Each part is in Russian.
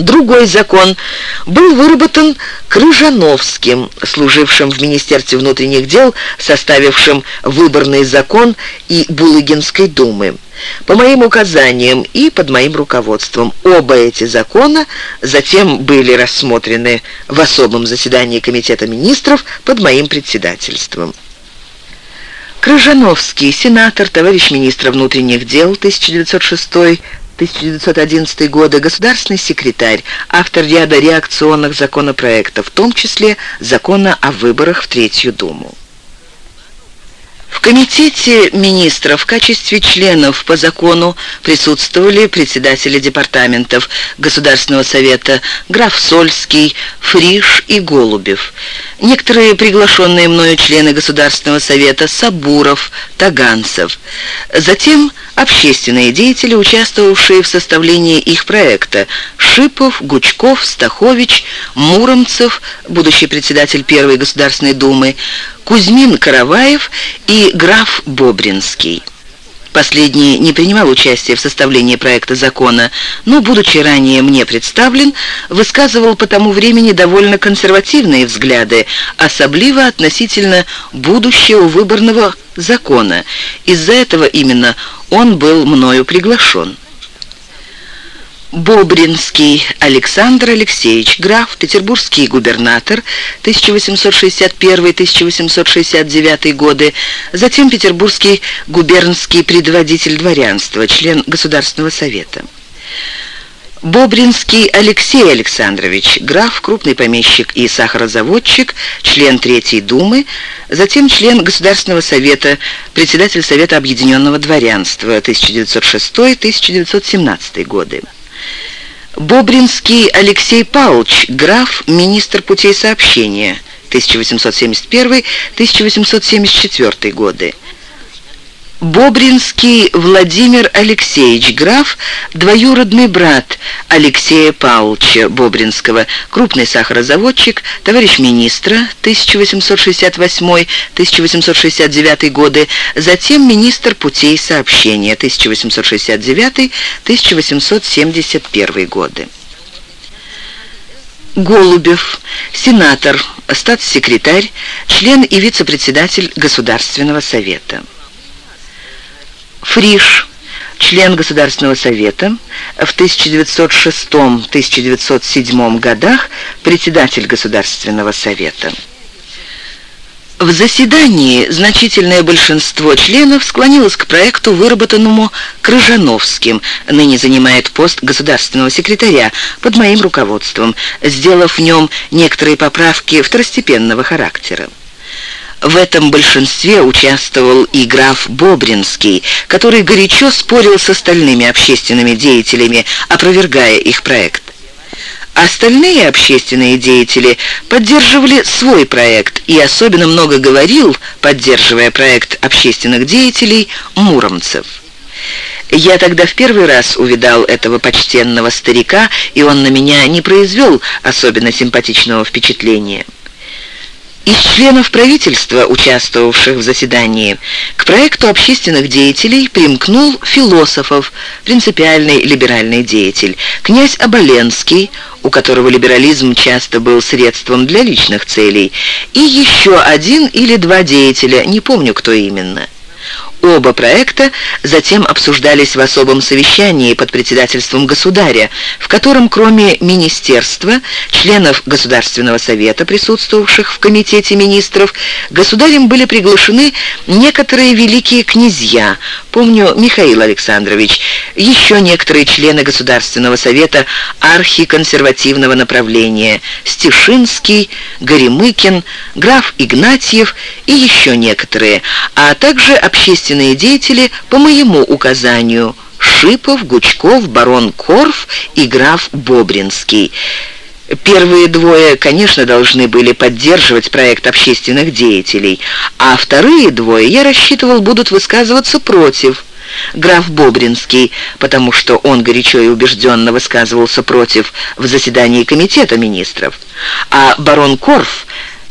Другой закон был выработан Крыжановским, служившим в Министерстве внутренних дел, составившим выборный закон и Булыгинской думы. По моим указаниям и под моим руководством оба эти закона затем были рассмотрены в особом заседании Комитета министров под моим председательством. Крыжановский, сенатор, товарищ министра внутренних дел, 1906 1911 годы, государственный секретарь, автор ряда реакционных законопроектов, в том числе закона о выборах в Третью Думу. В комитете министров в качестве членов по закону присутствовали председатели департаментов Государственного совета граф Сольский, Фриш и Голубев. Некоторые приглашенные мною члены Государственного совета Сабуров, Таганцев. Затем общественные деятели, участвовавшие в составлении их проекта, Шипов, Гучков, Стахович, Муромцев, будущий председатель Первой Государственной Думы, Кузьмин Караваев и граф Бобринский. Последний не принимал участия в составлении проекта закона, но, будучи ранее мне представлен, высказывал по тому времени довольно консервативные взгляды, особливо относительно будущего выборного закона. Из-за этого именно он был мною приглашен. Бобринский Александр Алексеевич, граф, петербургский губернатор, 1861-1869 годы, затем петербургский губернский предводитель дворянства, член Государственного совета. Бобринский Алексей Александрович, граф, крупный помещик и сахарозаводчик, член Третьей Думы, затем член Государственного совета, председатель Совета Объединенного Дворянства 1906-1917 годы. Бобринский Алексей Павлович, граф, министр путей сообщения, 1871-1874 годы. Бобринский Владимир Алексеевич, граф, двоюродный брат Алексея Павловича Бобринского, крупный сахарозаводчик, товарищ министра 1868-1869 годы, затем министр путей сообщения 1869-1871 годы. Голубев, сенатор, статс-секретарь, член и вице-председатель Государственного совета. Фриш, член Государственного совета, в 1906-1907 годах председатель Государственного совета. В заседании значительное большинство членов склонилось к проекту, выработанному Крыжановским, ныне занимает пост государственного секретаря, под моим руководством, сделав в нем некоторые поправки второстепенного характера. В этом большинстве участвовал и граф Бобринский, который горячо спорил с остальными общественными деятелями, опровергая их проект. Остальные общественные деятели поддерживали свой проект и особенно много говорил, поддерживая проект общественных деятелей, муромцев. Я тогда в первый раз увидал этого почтенного старика, и он на меня не произвел особенно симпатичного впечатления. Из членов правительства, участвовавших в заседании, к проекту общественных деятелей примкнул философов, принципиальный либеральный деятель, князь Оболенский, у которого либерализм часто был средством для личных целей, и еще один или два деятеля, не помню, кто именно. Оба проекта затем обсуждались в особом совещании под председательством государя, в котором кроме министерства, членов Государственного совета, присутствовавших в комитете министров, государем были приглашены некоторые великие князья, помню Михаил Александрович, еще некоторые члены Государственного совета архиконсервативного направления, Стешинский, Горемыкин, граф Игнатьев и еще некоторые, а также общественные общественные деятели по моему указанию Шипов, Гучков, барон Корф и граф Бобринский. Первые двое, конечно, должны были поддерживать проект общественных деятелей, а вторые двое, я рассчитывал, будут высказываться против. Граф Бобринский, потому что он горячо и убежденно высказывался против в заседании комитета министров, а барон Корф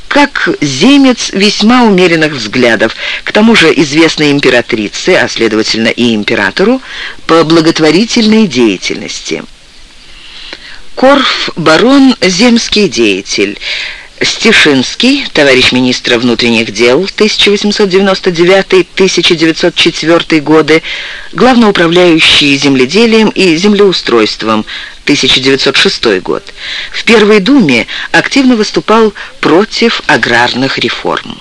как земец весьма умеренных взглядов, к тому же известной императрице, а следовательно и императору, по благотворительной деятельности. Корф, барон, земский деятель. Стешинский, товарищ министра внутренних дел, 1899-1904 годы, главноуправляющий земледелием и землеустройством, 1906 год. В Первой Думе активно выступал против аграрных реформ.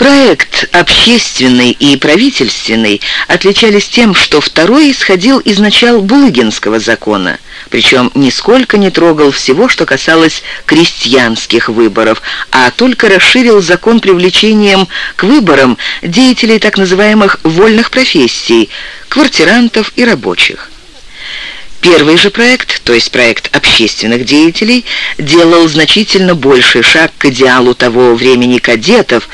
Проект общественный и правительственный отличались тем, что второй исходил из начал Булыгинского закона, причем нисколько не трогал всего, что касалось крестьянских выборов, а только расширил закон привлечением к выборам деятелей так называемых вольных профессий, квартирантов и рабочих. Первый же проект, то есть проект общественных деятелей, делал значительно больший шаг к идеалу того времени кадетов,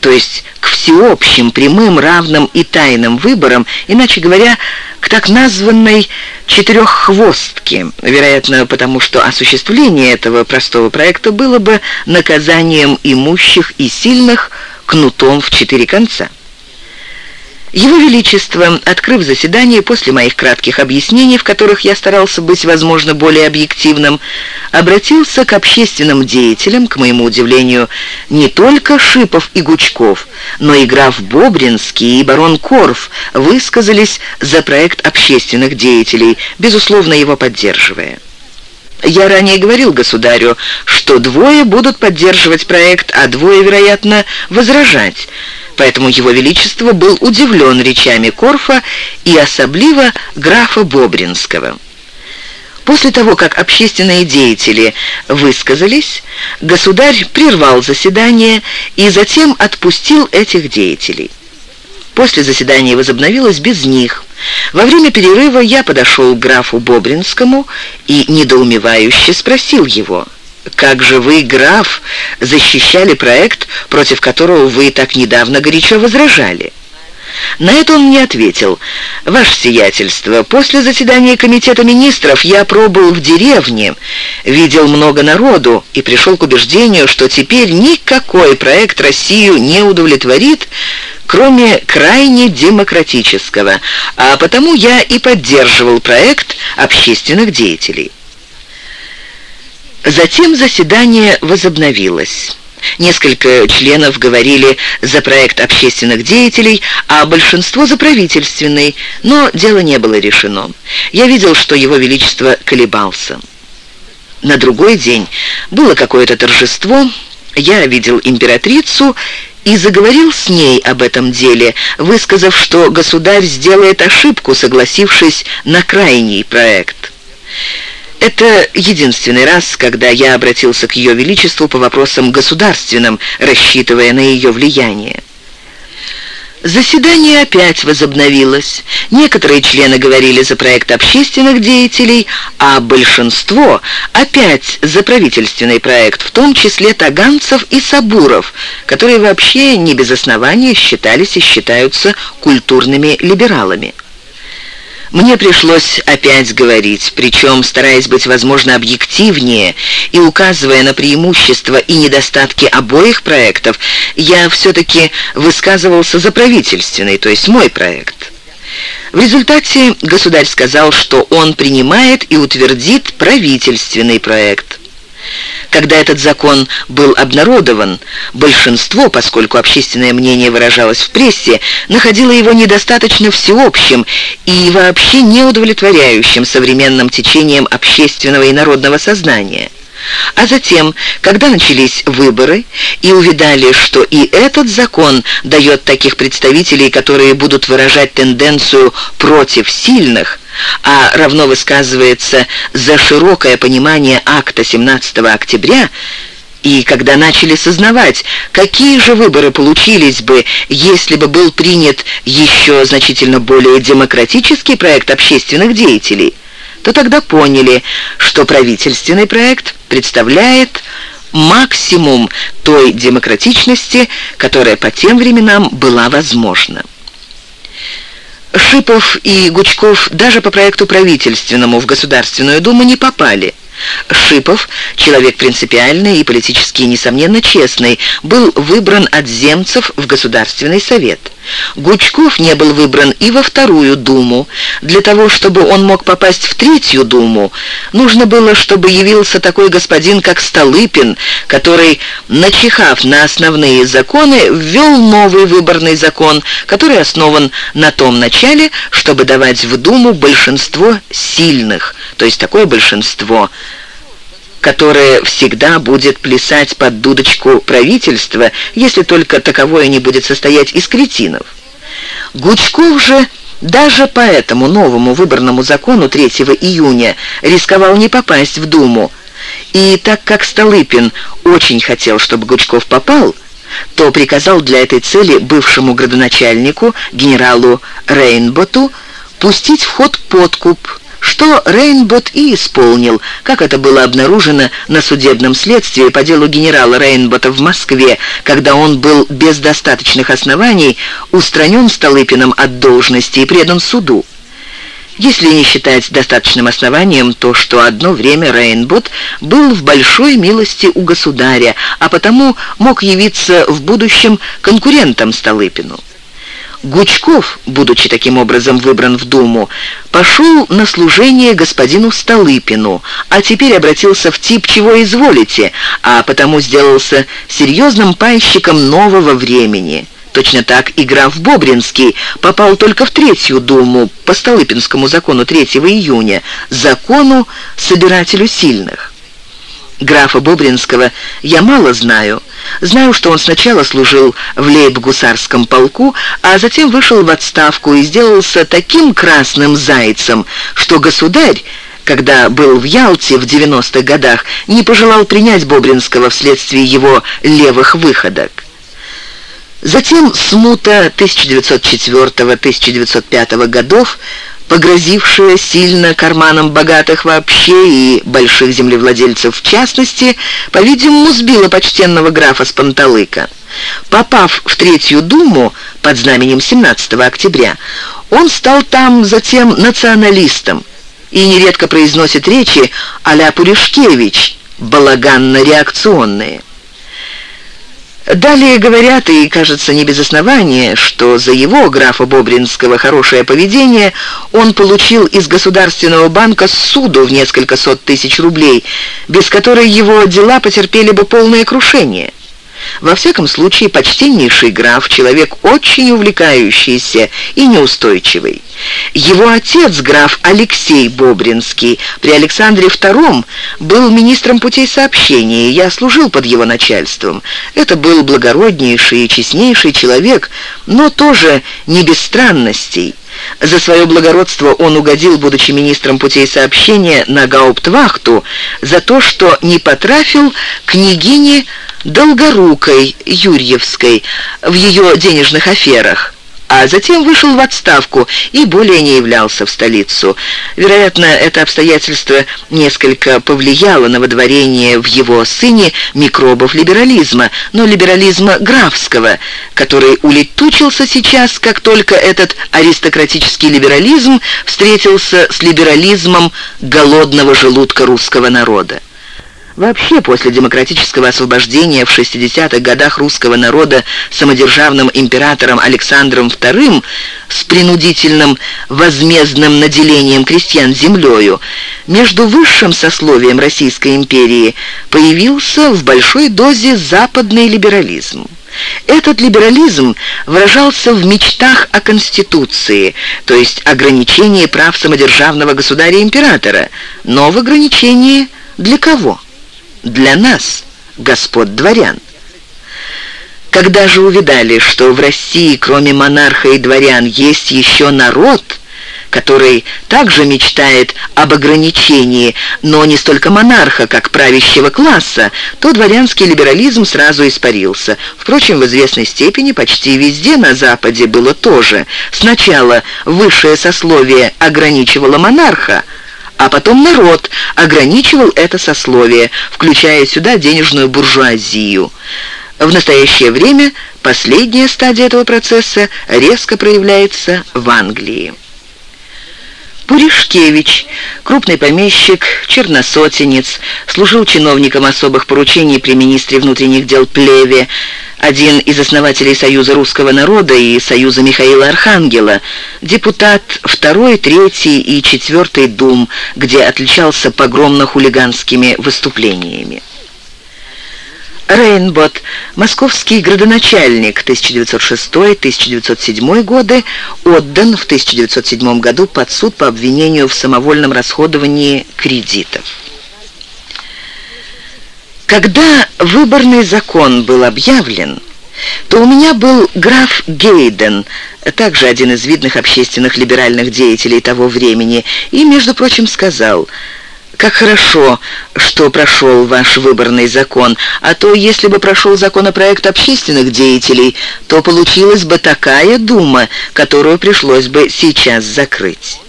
то есть к всеобщим, прямым, равным и тайным выборам, иначе говоря, к так названной «четыреххвостке», вероятно, потому что осуществление этого простого проекта было бы наказанием имущих и сильных кнутом в четыре конца. Его Величество, открыв заседание после моих кратких объяснений, в которых я старался быть, возможно, более объективным, обратился к общественным деятелям, к моему удивлению, не только Шипов и Гучков, но и граф Бобринский и барон Корф высказались за проект общественных деятелей, безусловно, его поддерживая. Я ранее говорил государю, что двое будут поддерживать проект, а двое, вероятно, возражать – поэтому Его Величество был удивлен речами Корфа и особливо графа Бобринского. После того, как общественные деятели высказались, государь прервал заседание и затем отпустил этих деятелей. После заседания возобновилось без них. Во время перерыва я подошел к графу Бобринскому и недоумевающе спросил его – как же вы, граф, защищали проект, против которого вы так недавно горячо возражали?» На это он мне ответил, «Ваше сиятельство, после заседания комитета министров я пробыл в деревне, видел много народу и пришел к убеждению, что теперь никакой проект Россию не удовлетворит, кроме крайне демократического, а потому я и поддерживал проект общественных деятелей». Затем заседание возобновилось. Несколько членов говорили за проект общественных деятелей, а большинство за правительственный, но дело не было решено. Я видел, что Его Величество колебался. На другой день было какое-то торжество, я видел императрицу и заговорил с ней об этом деле, высказав, что государь сделает ошибку, согласившись на крайний проект. Это единственный раз, когда я обратился к Ее Величеству по вопросам государственным, рассчитывая на ее влияние. Заседание опять возобновилось. Некоторые члены говорили за проект общественных деятелей, а большинство опять за правительственный проект, в том числе таганцев и сабуров, которые вообще не без основания считались и считаются культурными либералами. Мне пришлось опять говорить, причем стараясь быть, возможно, объективнее и указывая на преимущества и недостатки обоих проектов, я все-таки высказывался за правительственный, то есть мой проект. В результате государь сказал, что он принимает и утвердит правительственный проект. Когда этот закон был обнародован, большинство, поскольку общественное мнение выражалось в прессе, находило его недостаточно всеобщим и вообще неудовлетворяющим современным течением общественного и народного сознания. А затем, когда начались выборы и увидали, что и этот закон дает таких представителей, которые будут выражать тенденцию против сильных, а равно высказывается за широкое понимание акта 17 октября, и когда начали сознавать, какие же выборы получились бы, если бы был принят еще значительно более демократический проект общественных деятелей, то тогда поняли, что правительственный проект представляет максимум той демократичности, которая по тем временам была возможна. Шипов и Гучков даже по проекту правительственному в Государственную Думу не попали – Шипов, человек принципиальный и политически, несомненно, честный, был выбран от земцев в Государственный совет. Гучков не был выбран и во вторую Думу. Для того, чтобы он мог попасть в третью Думу, нужно было, чтобы явился такой господин, как Столыпин, который, начихав на основные законы, ввел новый выборный закон, который основан на том начале, чтобы давать в Думу большинство сильных, то есть такое большинство – которое всегда будет плясать под дудочку правительства, если только таковое не будет состоять из кретинов. Гучков же даже по этому новому выборному закону 3 июня рисковал не попасть в Думу. И так как Столыпин очень хотел, чтобы Гучков попал, то приказал для этой цели бывшему градоначальнику, генералу Рейнботу, пустить в ход подкуп – что Рейнбот и исполнил, как это было обнаружено на судебном следствии по делу генерала Рейнбота в Москве, когда он был без достаточных оснований устранен Столыпиным от должности и предан суду. Если не считать достаточным основанием то, что одно время Рейнбот был в большой милости у государя, а потому мог явиться в будущем конкурентом Столыпину. Гучков, будучи таким образом выбран в Думу, пошел на служение господину Столыпину, а теперь обратился в тип «чего изволите», а потому сделался серьезным пайщиком нового времени. Точно так и граф Бобринский попал только в Третью Думу по Столыпинскому закону 3 июня, закону «Собирателю сильных». Графа Бобринского я мало знаю. Знаю, что он сначала служил в лейб-гусарском полку, а затем вышел в отставку и сделался таким красным зайцем, что государь, когда был в Ялте в 90-х годах, не пожелал принять Бобринского вследствие его левых выходок. Затем смута 1904-1905 годов погрозившая сильно карманам богатых вообще и больших землевладельцев в частности, по-видимому, сбила почтенного графа с Панталыка. Попав в Третью Думу под знаменем 17 октября, он стал там затем националистом и нередко произносит речи а-ля Пуришкевич, балаганно-реакционные. Далее говорят, и, кажется, не без основания, что за его, графа Бобринского, хорошее поведение он получил из Государственного банка суду в несколько сот тысяч рублей, без которой его дела потерпели бы полное крушение. Во всяком случае, почтеннейший граф, человек очень увлекающийся и неустойчивый. Его отец, граф Алексей Бобринский, при Александре II был министром путей сообщения, я служил под его начальством. Это был благороднейший и честнейший человек, но тоже не без странностей. За свое благородство он угодил, будучи министром путей сообщения, на гауптвахту за то, что не потрафил княгине Долгорукой Юрьевской в ее денежных аферах а затем вышел в отставку и более не являлся в столицу. Вероятно, это обстоятельство несколько повлияло на водворение в его сыне микробов либерализма, но либерализма графского, который улетучился сейчас, как только этот аристократический либерализм встретился с либерализмом голодного желудка русского народа. Вообще, после демократического освобождения в 60-х годах русского народа самодержавным императором Александром II с принудительным возмездным наделением крестьян землею, между высшим сословием Российской империи появился в большой дозе западный либерализм. Этот либерализм выражался в мечтах о Конституции, то есть ограничении прав самодержавного государя-императора, но в ограничении для кого? Для нас, господ дворян. Когда же увидали, что в России, кроме монарха и дворян, есть еще народ, который также мечтает об ограничении, но не столько монарха, как правящего класса, то дворянский либерализм сразу испарился. Впрочем, в известной степени почти везде на Западе было то же. Сначала высшее сословие ограничивало монарха, а потом народ ограничивал это сословие, включая сюда денежную буржуазию. В настоящее время последняя стадия этого процесса резко проявляется в Англии. Пуришкевич, крупный помещик, черносотенец, служил чиновником особых поручений при министре внутренних дел Плеве, один из основателей Союза русского народа и Союза Михаила Архангела, депутат второй, третий и четвертый дум, где отличался погромно-хулиганскими выступлениями. Рейнбот, московский градоначальник 1906-1907 годы, отдан в 1907 году под суд по обвинению в самовольном расходовании кредитов. Когда выборный закон был объявлен, то у меня был граф Гейден, также один из видных общественных либеральных деятелей того времени, и, между прочим, сказал – как хорошо, что прошел ваш выборный закон, а то, если бы прошел законопроект общественных деятелей, то получилась бы такая дума, которую пришлось бы сейчас закрыть.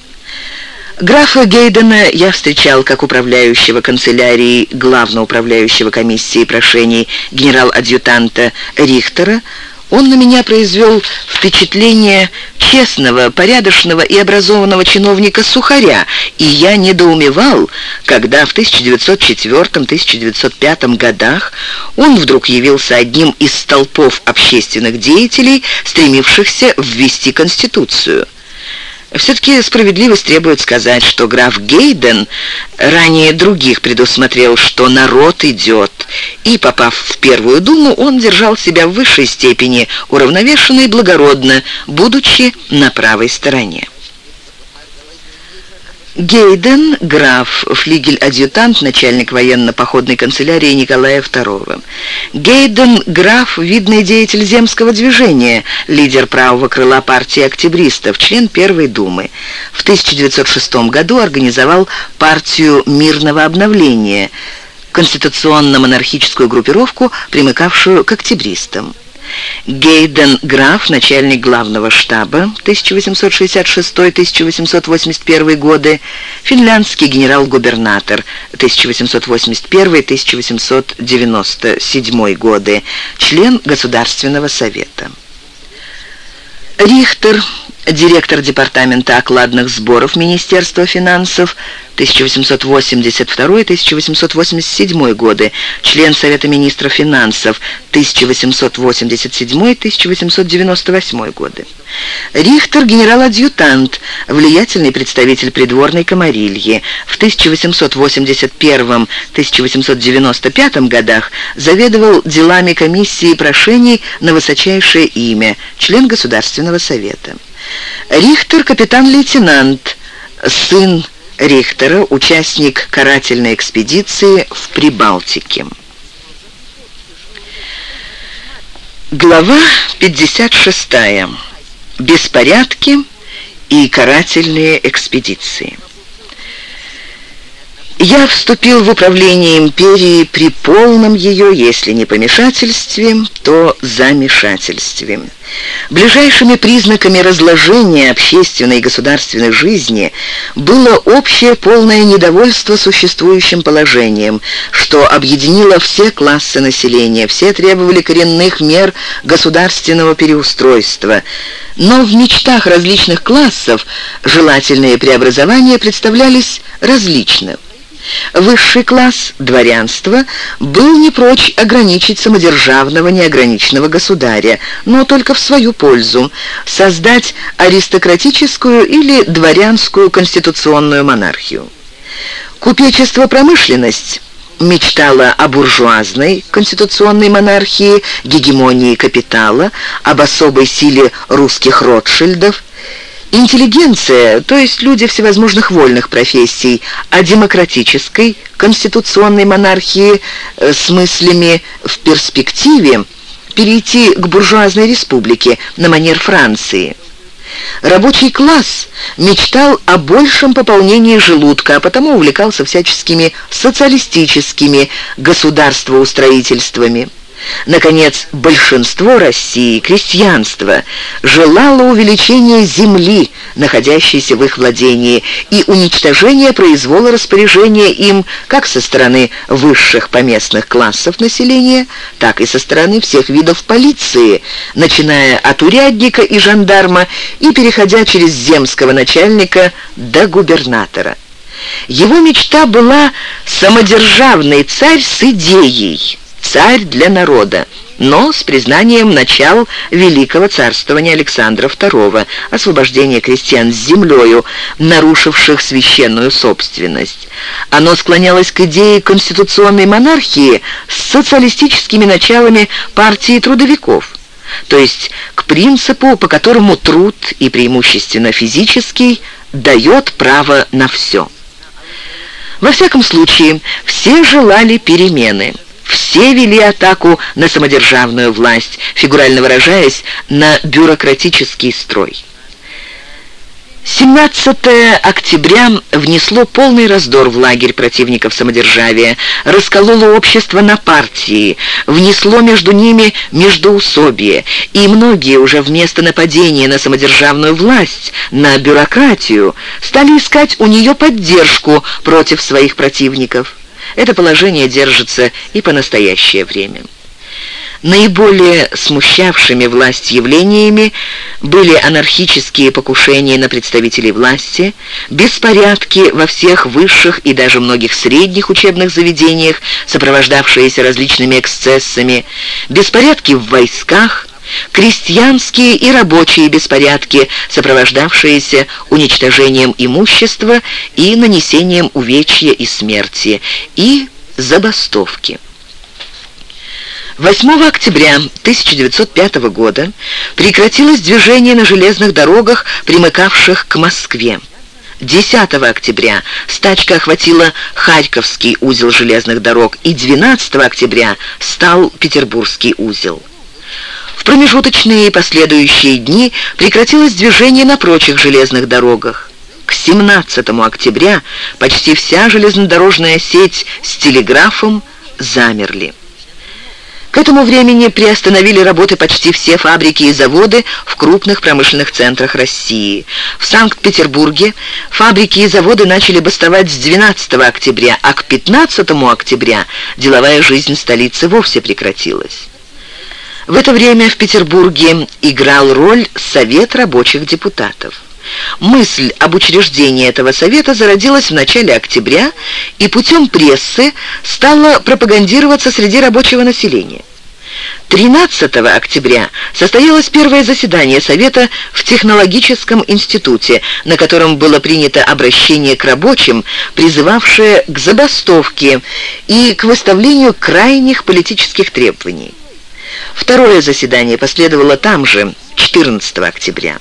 Графа Гейдена я встречал как управляющего канцелярии главноуправляющего комиссии прошений генерал-адъютанта Рихтера, он на меня произвел впечатление честного, порядочного и образованного чиновника Сухаря, и я недоумевал, когда в 1904-1905 годах он вдруг явился одним из столпов общественных деятелей, стремившихся ввести Конституцию. Все-таки справедливость требует сказать, что граф Гейден ранее других предусмотрел, что народ идет, и, попав в Первую Думу, он держал себя в высшей степени уравновешенно и благородно, будучи на правой стороне. Гейден, граф, флигель-адъютант, начальник военно-походной канцелярии Николая II. Гейден, граф, видный деятель земского движения, лидер правого крыла партии октябристов, член Первой Думы. В 1906 году организовал партию мирного обновления, конституционно-монархическую группировку, примыкавшую к октябристам. Гейден Граф, начальник главного штаба 1866-1881 годы, финляндский генерал-губернатор 1881-1897 годы, член Государственного совета. Рихтер, директор департамента окладных сборов Министерства финансов 1882-1887 годы, член Совета министров финансов 1887-1898 годы. Рихтер – генерал-адъютант, влиятельный представитель придворной комарильи. В 1881-1895 годах заведовал делами комиссии прошений на высочайшее имя, член Государственного совета. Рихтер – капитан-лейтенант, сын Рихтера, участник карательной экспедиции в Прибалтике. Глава 56. Беспорядки и карательные экспедиции. Я вступил в управление империей при полном ее, если не помешательстве, то замешательстве. Ближайшими признаками разложения общественной и государственной жизни было общее полное недовольство существующим положением, что объединило все классы населения, все требовали коренных мер государственного переустройства. Но в мечтах различных классов желательные преобразования представлялись различными. Высший класс, дворянства, был не прочь ограничить самодержавного неограниченного государя, но только в свою пользу, создать аристократическую или дворянскую конституционную монархию. Купечество-промышленность мечтала о буржуазной конституционной монархии, гегемонии капитала, об особой силе русских Ротшильдов, Интеллигенция, то есть люди всевозможных вольных профессий, о демократической конституционной монархии э, с мыслями в перспективе перейти к буржуазной республике на манер Франции. Рабочий класс мечтал о большем пополнении желудка, а потому увлекался всяческими социалистическими государствоустроительствами. Наконец, большинство России, крестьянство, желало увеличения земли, находящейся в их владении, и уничтожения произвола распоряжения им как со стороны высших поместных классов населения, так и со стороны всех видов полиции, начиная от урядника и жандарма и переходя через земского начальника до губернатора. Его мечта была самодержавный царь с идеей – царь для народа, но с признанием начал Великого царствования Александра II, освобождения крестьян с землею, нарушивших священную собственность. Оно склонялось к идее конституционной монархии с социалистическими началами партии трудовиков, то есть к принципу, по которому труд, и преимущественно физический, дает право на все. Во всяком случае, все желали перемены – все вели атаку на самодержавную власть, фигурально выражаясь, на бюрократический строй. 17 октября внесло полный раздор в лагерь противников самодержавия, раскололо общество на партии, внесло между ними междоусобие, и многие уже вместо нападения на самодержавную власть, на бюрократию, стали искать у нее поддержку против своих противников. Это положение держится и по настоящее время. Наиболее смущавшими власть явлениями были анархические покушения на представителей власти, беспорядки во всех высших и даже многих средних учебных заведениях, сопровождавшиеся различными эксцессами, беспорядки в войсках, крестьянские и рабочие беспорядки, сопровождавшиеся уничтожением имущества и нанесением увечья и смерти, и забастовки. 8 октября 1905 года прекратилось движение на железных дорогах, примыкавших к Москве. 10 октября стачка охватила Харьковский узел железных дорог, и 12 октября стал Петербургский узел. В промежуточные и последующие дни прекратилось движение на прочих железных дорогах. К 17 октября почти вся железнодорожная сеть с телеграфом замерли. К этому времени приостановили работы почти все фабрики и заводы в крупных промышленных центрах России. В Санкт-Петербурге фабрики и заводы начали бастовать с 12 октября, а к 15 октября деловая жизнь столицы вовсе прекратилась. В это время в Петербурге играл роль Совет рабочих депутатов. Мысль об учреждении этого совета зародилась в начале октября и путем прессы стала пропагандироваться среди рабочего населения. 13 октября состоялось первое заседание Совета в Технологическом институте, на котором было принято обращение к рабочим, призывавшее к забастовке и к выставлению крайних политических требований. Второе заседание последовало там же, 14 октября.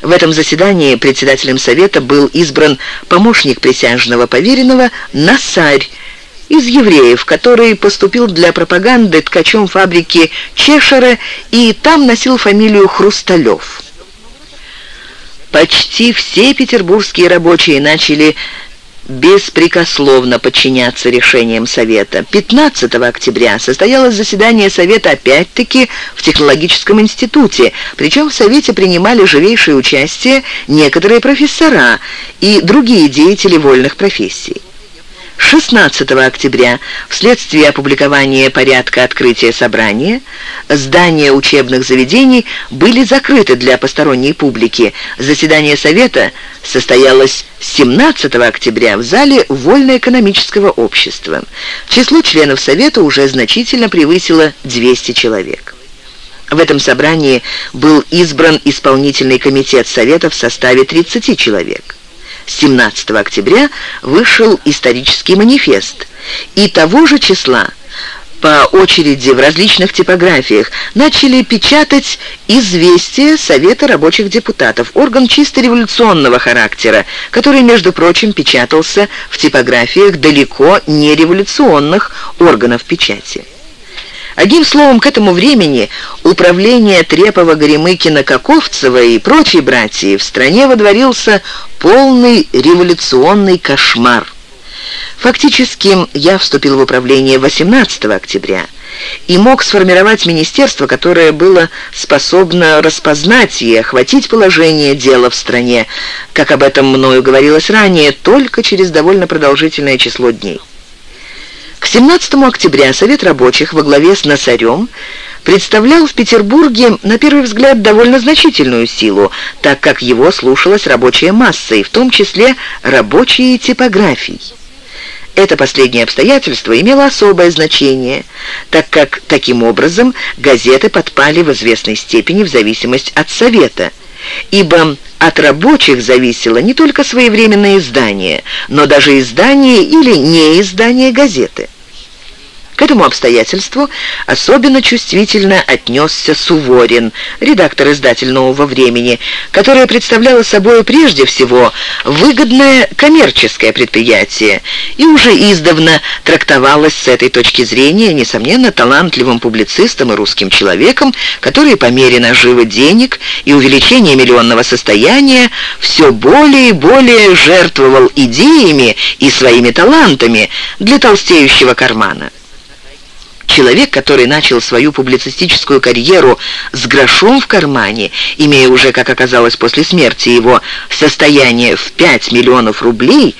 В этом заседании председателем Совета был избран помощник присяжного поверенного Насарь из евреев, который поступил для пропаганды ткачом фабрики Чешера и там носил фамилию Хрусталев. Почти все петербургские рабочие начали беспрекословно подчиняться решениям Совета. 15 октября состоялось заседание Совета опять-таки в Технологическом институте, причем в Совете принимали живейшее участие некоторые профессора и другие деятели вольных профессий. 16 октября, вследствие опубликования порядка открытия собрания, здания учебных заведений были закрыты для посторонней публики. Заседание Совета состоялось 17 октября в зале Вольно-экономического общества. Число членов Совета уже значительно превысило 200 человек. В этом собрании был избран исполнительный комитет Совета в составе 30 человек. 17 октября вышел исторический манифест, и того же числа по очереди в различных типографиях начали печатать «Известия Совета рабочих депутатов», орган чисто революционного характера, который, между прочим, печатался в типографиях далеко не революционных органов печати. Одним словом, к этому времени управление Трепова, Горемыкина, Каковцева и прочей братьи в стране водворился полный революционный кошмар. Фактически, я вступил в управление 18 октября, и мог сформировать министерство, которое было способно распознать и охватить положение дела в стране, как об этом мною говорилось ранее, только через довольно продолжительное число дней. К 17 октября Совет рабочих во главе с Носарем представлял в Петербурге, на первый взгляд, довольно значительную силу, так как его слушалась рабочая масса, и в том числе рабочие типографии. Это последнее обстоятельство имело особое значение, так как таким образом газеты подпали в известной степени в зависимость от Совета, ибо от рабочих зависело не только своевременное издание, но даже издание или неиздание газеты. К этому обстоятельству особенно чувствительно отнесся Суворин, редактор издатель «Нового времени», которое представляло собой прежде всего выгодное коммерческое предприятие и уже издавна трактовалось с этой точки зрения, несомненно, талантливым публицистом и русским человеком, который по мере наживы денег и увеличения миллионного состояния все более и более жертвовал идеями и своими талантами для толстеющего кармана. Человек, который начал свою публицистическую карьеру с грошом в кармане, имея уже, как оказалось после смерти его, состояние в 5 миллионов рублей,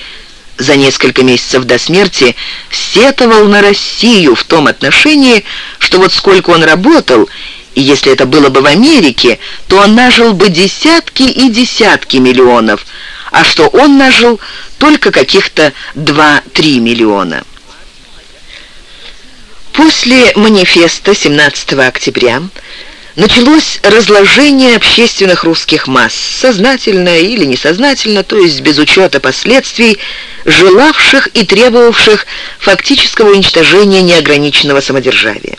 за несколько месяцев до смерти сетовал на Россию в том отношении, что вот сколько он работал, и если это было бы в Америке, то он нажил бы десятки и десятки миллионов, а что он нажил только каких-то 2-3 миллиона. После манифеста 17 октября началось разложение общественных русских масс, сознательно или несознательно, то есть без учета последствий, желавших и требовавших фактического уничтожения неограниченного самодержавия.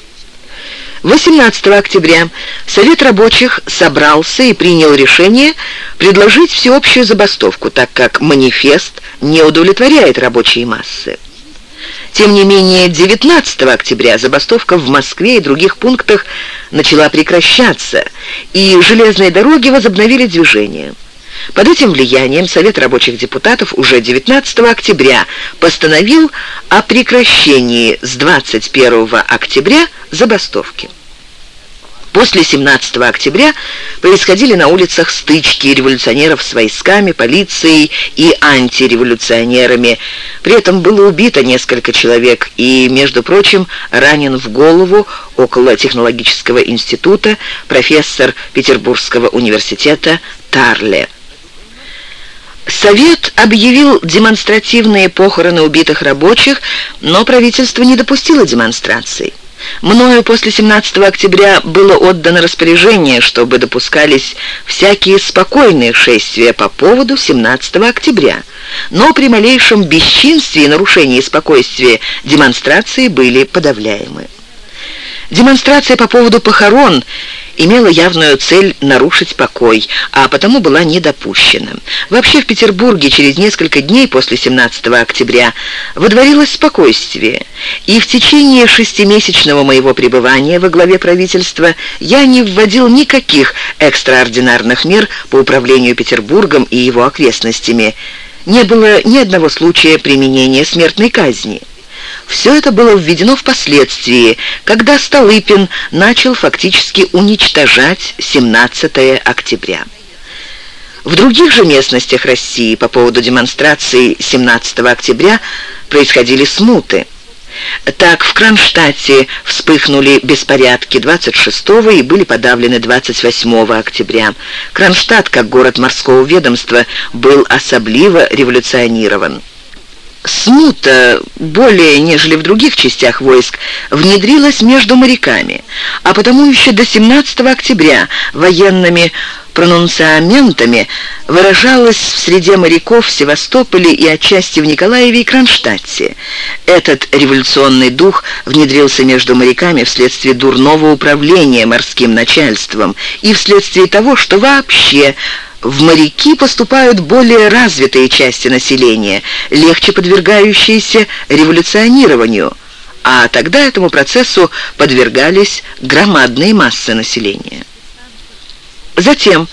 18 октября Совет рабочих собрался и принял решение предложить всеобщую забастовку, так как манифест не удовлетворяет рабочие массы. Тем не менее, 19 октября забастовка в Москве и других пунктах начала прекращаться, и железные дороги возобновили движение. Под этим влиянием Совет рабочих депутатов уже 19 октября постановил о прекращении с 21 октября забастовки. После 17 октября происходили на улицах стычки революционеров с войсками, полицией и антиреволюционерами. При этом было убито несколько человек и, между прочим, ранен в голову около технологического института профессор Петербургского университета Тарле. Совет объявил демонстративные похороны убитых рабочих, но правительство не допустило демонстраций. Мною после 17 октября было отдано распоряжение, чтобы допускались всякие спокойные шествия по поводу 17 октября. Но при малейшем бесчинстве и нарушении спокойствия демонстрации были подавляемы. Демонстрация по поводу похорон имела явную цель нарушить покой, а потому была не допущена. Вообще в Петербурге через несколько дней после 17 октября водворилось спокойствие, и в течение шестимесячного моего пребывания во главе правительства я не вводил никаких экстраординарных мер по управлению Петербургом и его окрестностями. Не было ни одного случая применения смертной казни. Все это было введено впоследствии, когда Столыпин начал фактически уничтожать 17 октября. В других же местностях России по поводу демонстрации 17 октября происходили смуты. Так, в Кронштадте вспыхнули беспорядки 26 и были подавлены 28 октября. Кронштадт, как город морского ведомства, был особливо революционирован. Смута, более нежели в других частях войск, внедрилась между моряками, а потому еще до 17 октября военными пронунциаментами выражалась в среде моряков в Севастополе и отчасти в Николаеве и Кронштадте. Этот революционный дух внедрился между моряками вследствие дурного управления морским начальством и вследствие того, что вообще в моряки поступают более развитые части населения, легче подвергающиеся революционированию, а тогда этому процессу подвергались громадные массы населения. Затем,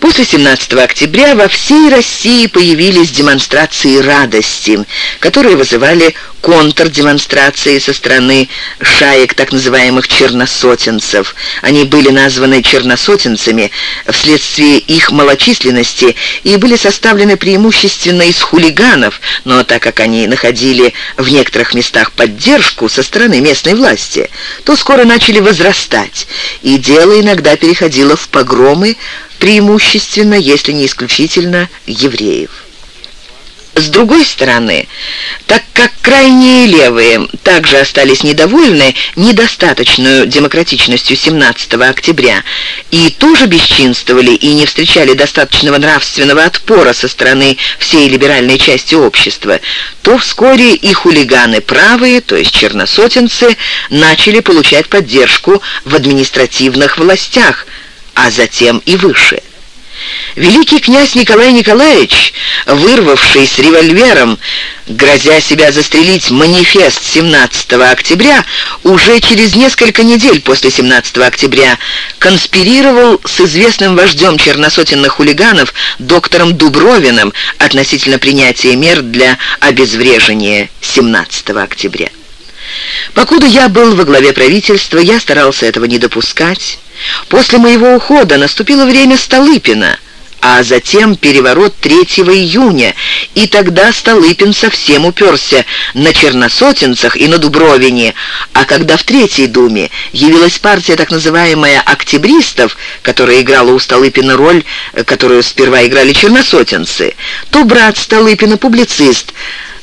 После 17 октября во всей России появились демонстрации радости, которые вызывали контрдемонстрации со стороны шаек так называемых черносотенцев. Они были названы черносотенцами вследствие их малочисленности и были составлены преимущественно из хулиганов, но так как они находили в некоторых местах поддержку со стороны местной власти, то скоро начали возрастать, и дело иногда переходило в погромы, преимущественно, если не исключительно, евреев. С другой стороны, так как крайние левые также остались недовольны недостаточной демократичностью 17 октября и тоже бесчинствовали и не встречали достаточного нравственного отпора со стороны всей либеральной части общества, то вскоре и хулиганы правые, то есть черносотенцы, начали получать поддержку в административных властях, а затем и выше. Великий князь Николай Николаевич, вырвавший с револьвером, грозя себя застрелить манифест 17 октября, уже через несколько недель после 17 октября конспирировал с известным вождем черносотенных хулиганов доктором Дубровиным относительно принятия мер для обезврежения 17 октября. Покуда я был во главе правительства, я старался этого не допускать. После моего ухода наступило время Столыпина, а затем переворот 3 июня, и тогда Столыпин совсем уперся на черносотенцах и на Дубровине, а когда в Третьей Думе явилась партия так называемая «октябристов», которая играла у Столыпина роль, которую сперва играли черносотенцы, то брат Столыпина, публицист,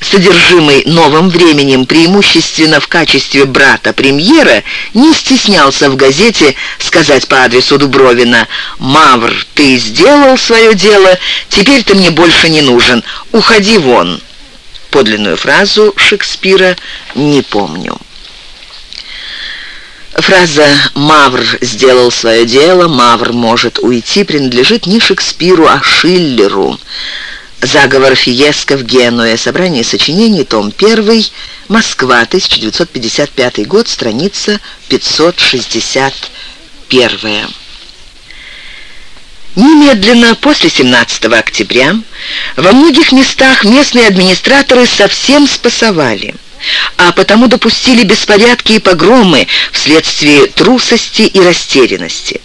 содержимый новым временем преимущественно в качестве брата премьера, не стеснялся в газете сказать по адресу Дубровина «Мавр, ты сделал свое дело, теперь ты мне больше не нужен, уходи вон». Подлинную фразу Шекспира не помню. Фраза «Мавр сделал свое дело, Мавр может уйти» принадлежит не Шекспиру, а Шиллеру. Заговор Фиеско в Генуе. Собрание сочинений, том 1, Москва, 1955 год, страница 561. Немедленно после 17 октября во многих местах местные администраторы совсем спасовали, а потому допустили беспорядки и погромы вследствие трусости и растерянности.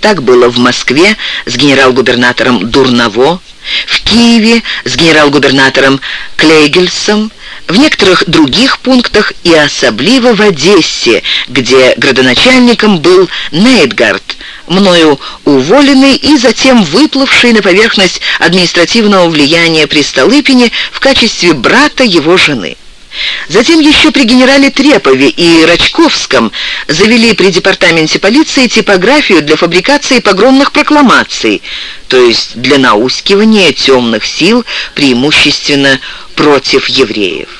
Так было в Москве с генерал-губернатором Дурново, в Киеве с генерал-губернатором Клейгельсом, в некоторых других пунктах и особливо в Одессе, где градоначальником был Нейтгард, мною уволенный и затем выплывший на поверхность административного влияния при Столыпине в качестве брата его жены. Затем еще при генерале Трепове и Рачковском завели при департаменте полиции типографию для фабрикации погромных прокламаций, то есть для наускивания темных сил преимущественно против евреев.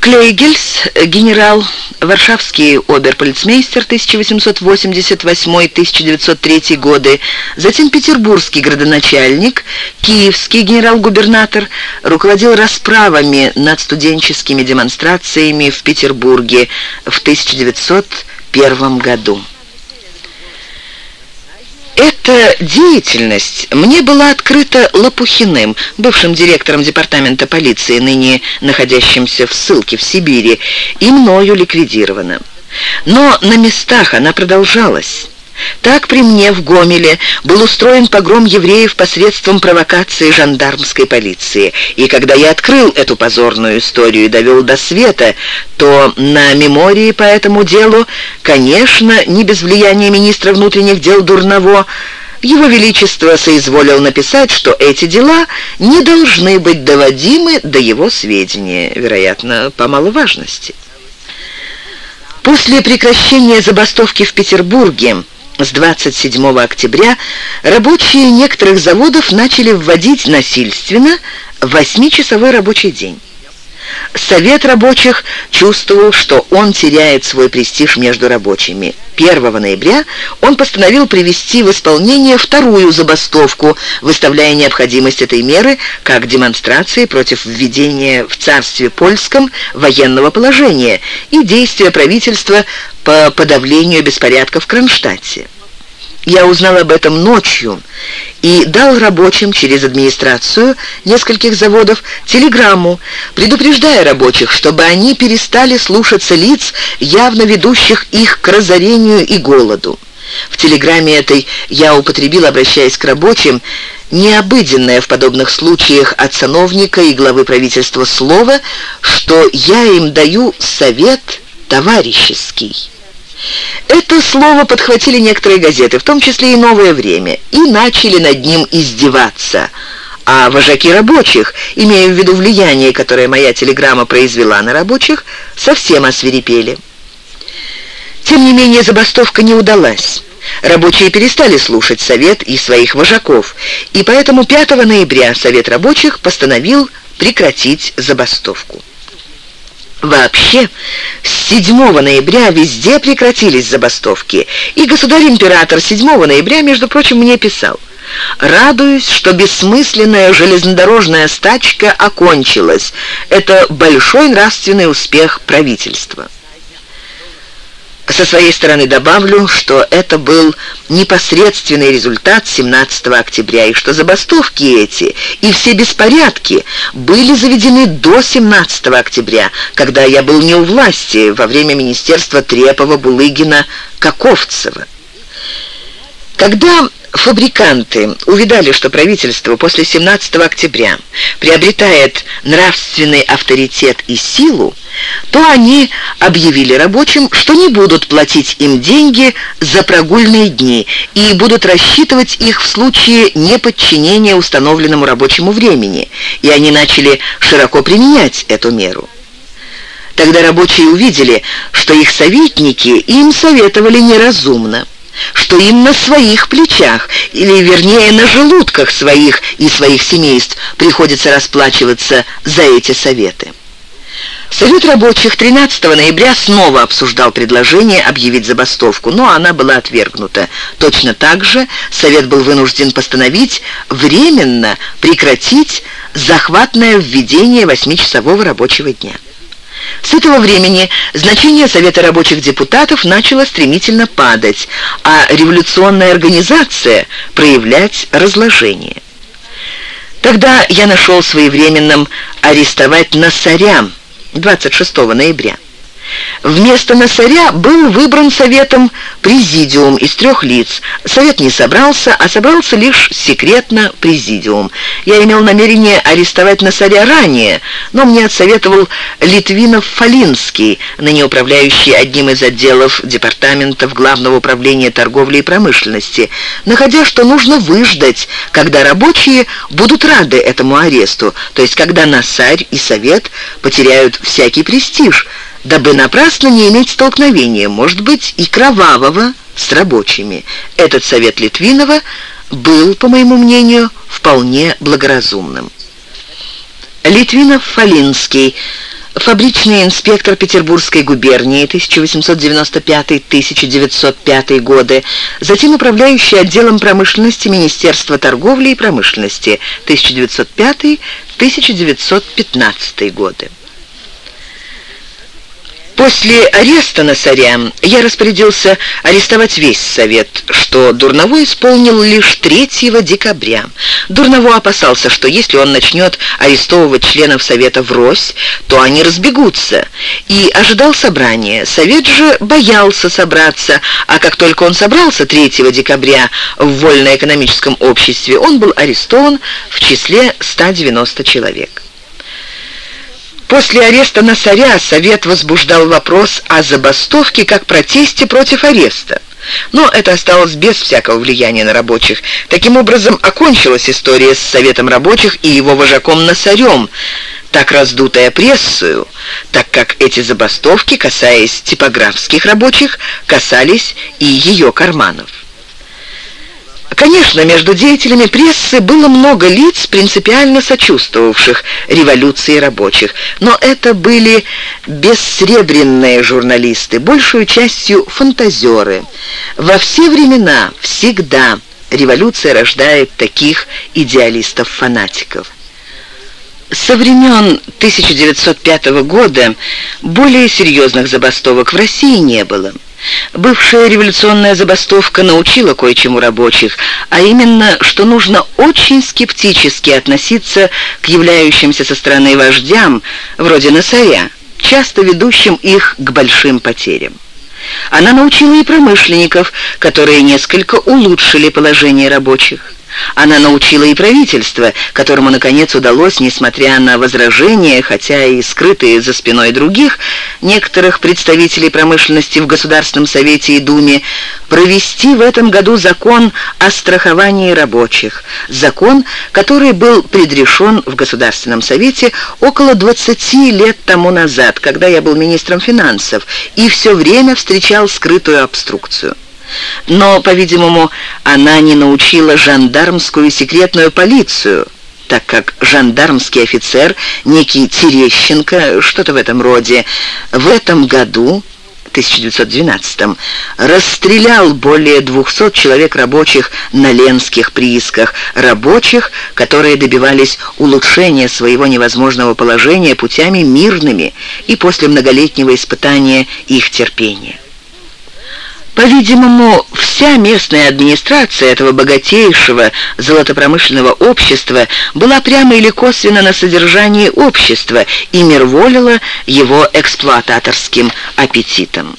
Клейгельс, генерал, варшавский оберполицмейстер 1888-1903 годы, затем петербургский градоначальник, киевский генерал-губернатор, руководил расправами над студенческими демонстрациями в Петербурге в 1901 году. Эта деятельность мне была открыта Лопухиным, бывшим директором департамента полиции, ныне находящимся в ссылке в Сибири, и мною ликвидирована. Но на местах она продолжалась. Так при мне в Гомеле был устроен погром евреев посредством провокации жандармской полиции. И когда я открыл эту позорную историю и довел до света, то на мемории по этому делу, конечно, не без влияния министра внутренних дел Дурново, его Величество соизволил написать, что эти дела не должны быть доводимы до его сведения, вероятно, по маловажности. После прекращения забастовки в Петербурге с 27 октября рабочие некоторых заводов начали вводить насильственно восьмичасовой рабочий день. Совет рабочих чувствовал, что он теряет свой престиж между рабочими. 1 ноября он постановил привести в исполнение вторую забастовку, выставляя необходимость этой меры как демонстрации против введения в царстве польском военного положения и действия правительства по подавлению беспорядков в Кронштадте. Я узнал об этом ночью и дал рабочим через администрацию нескольких заводов телеграмму, предупреждая рабочих, чтобы они перестали слушаться лиц, явно ведущих их к разорению и голоду. В телеграмме этой я употребил, обращаясь к рабочим, необыденное в подобных случаях от сановника и главы правительства слово, что я им даю совет товарищеский. Это слово подхватили некоторые газеты, в том числе и «Новое время», и начали над ним издеваться. А вожаки рабочих, имея в виду влияние, которое моя телеграмма произвела на рабочих, совсем освирепели. Тем не менее, забастовка не удалась. Рабочие перестали слушать совет и своих вожаков, и поэтому 5 ноября Совет рабочих постановил прекратить забастовку. Вообще, с 7 ноября везде прекратились забастовки, и государь-император 7 ноября, между прочим, мне писал «Радуюсь, что бессмысленная железнодорожная стачка окончилась. Это большой нравственный успех правительства». Со своей стороны добавлю, что это был непосредственный результат 17 октября, и что забастовки эти и все беспорядки были заведены до 17 октября, когда я был не у власти во время министерства Трепова, Булыгина, Каковцева. Когда фабриканты увидали, что правительство после 17 октября приобретает нравственный авторитет и силу, то они объявили рабочим, что не будут платить им деньги за прогульные дни и будут рассчитывать их в случае неподчинения установленному рабочему времени, и они начали широко применять эту меру. Тогда рабочие увидели, что их советники им советовали неразумно что им на своих плечах, или вернее на желудках своих и своих семейств приходится расплачиваться за эти советы. Совет рабочих 13 ноября снова обсуждал предложение объявить забастовку, но она была отвергнута. Точно так же Совет был вынужден постановить временно прекратить захватное введение восьмичасового рабочего дня. С этого времени значение Совета рабочих депутатов начало стремительно падать, а революционная организация проявлять разложение. Тогда я нашел своевременным арестовать Насаря 26 ноября. Вместо Насаря был выбран советом президиум из трех лиц. Совет не собрался, а собрался лишь секретно президиум. Я имел намерение арестовать Насаря ранее, но мне отсоветовал Литвинов-Фалинский, ныне управляющий одним из отделов департаментов Главного управления торговли и промышленности, находя, что нужно выждать, когда рабочие будут рады этому аресту, то есть когда Насарь и Совет потеряют всякий престиж, дабы напрасно не иметь столкновения, может быть, и кровавого, с рабочими. Этот совет Литвинова был, по моему мнению, вполне благоразумным. Литвинов-Фалинский, фабричный инспектор Петербургской губернии 1895-1905 годы, затем управляющий отделом промышленности Министерства торговли и промышленности 1905-1915 годы. После ареста Насаря я распорядился арестовать весь совет, что Дурново исполнил лишь 3 декабря. Дурново опасался, что если он начнет арестовывать членов совета врозь, то они разбегутся, и ожидал собрания. Совет же боялся собраться, а как только он собрался 3 декабря в вольно-экономическом обществе, он был арестован в числе 190 человек. После ареста Насаря Совет возбуждал вопрос о забастовке как протесте против ареста. Но это осталось без всякого влияния на рабочих. Таким образом, окончилась история с Советом рабочих и его вожаком Насарем, так раздутая прессою, так как эти забастовки, касаясь типографских рабочих, касались и ее карманов. Конечно, между деятелями прессы было много лиц, принципиально сочувствовавших революции рабочих, но это были бессребренные журналисты, большую частью фантазеры. Во все времена, всегда революция рождает таких идеалистов-фанатиков. Со времен 1905 года более серьезных забастовок в России не было. Бывшая революционная забастовка научила кое-чему рабочих, а именно, что нужно очень скептически относиться к являющимся со стороны вождям, вроде Носаря, часто ведущим их к большим потерям. Она научила и промышленников, которые несколько улучшили положение рабочих. Она научила и правительство, которому, наконец, удалось, несмотря на возражения, хотя и скрытые за спиной других, некоторых представителей промышленности в Государственном Совете и Думе, провести в этом году закон о страховании рабочих. Закон, который был предрешен в Государственном Совете около 20 лет тому назад, когда я был министром финансов, и все время встречал скрытую обструкцию. Но, по-видимому, она не научила жандармскую секретную полицию, так как жандармский офицер, некий Терещенко, что-то в этом роде, в этом году 1912 расстрелял более 200 человек рабочих на ленских приисках, рабочих, которые добивались улучшения своего невозможного положения путями мирными и после многолетнего испытания их терпения. По-видимому, вся местная администрация этого богатейшего золотопромышленного общества была прямо или косвенно на содержании общества и мирволила его эксплуататорским аппетитом.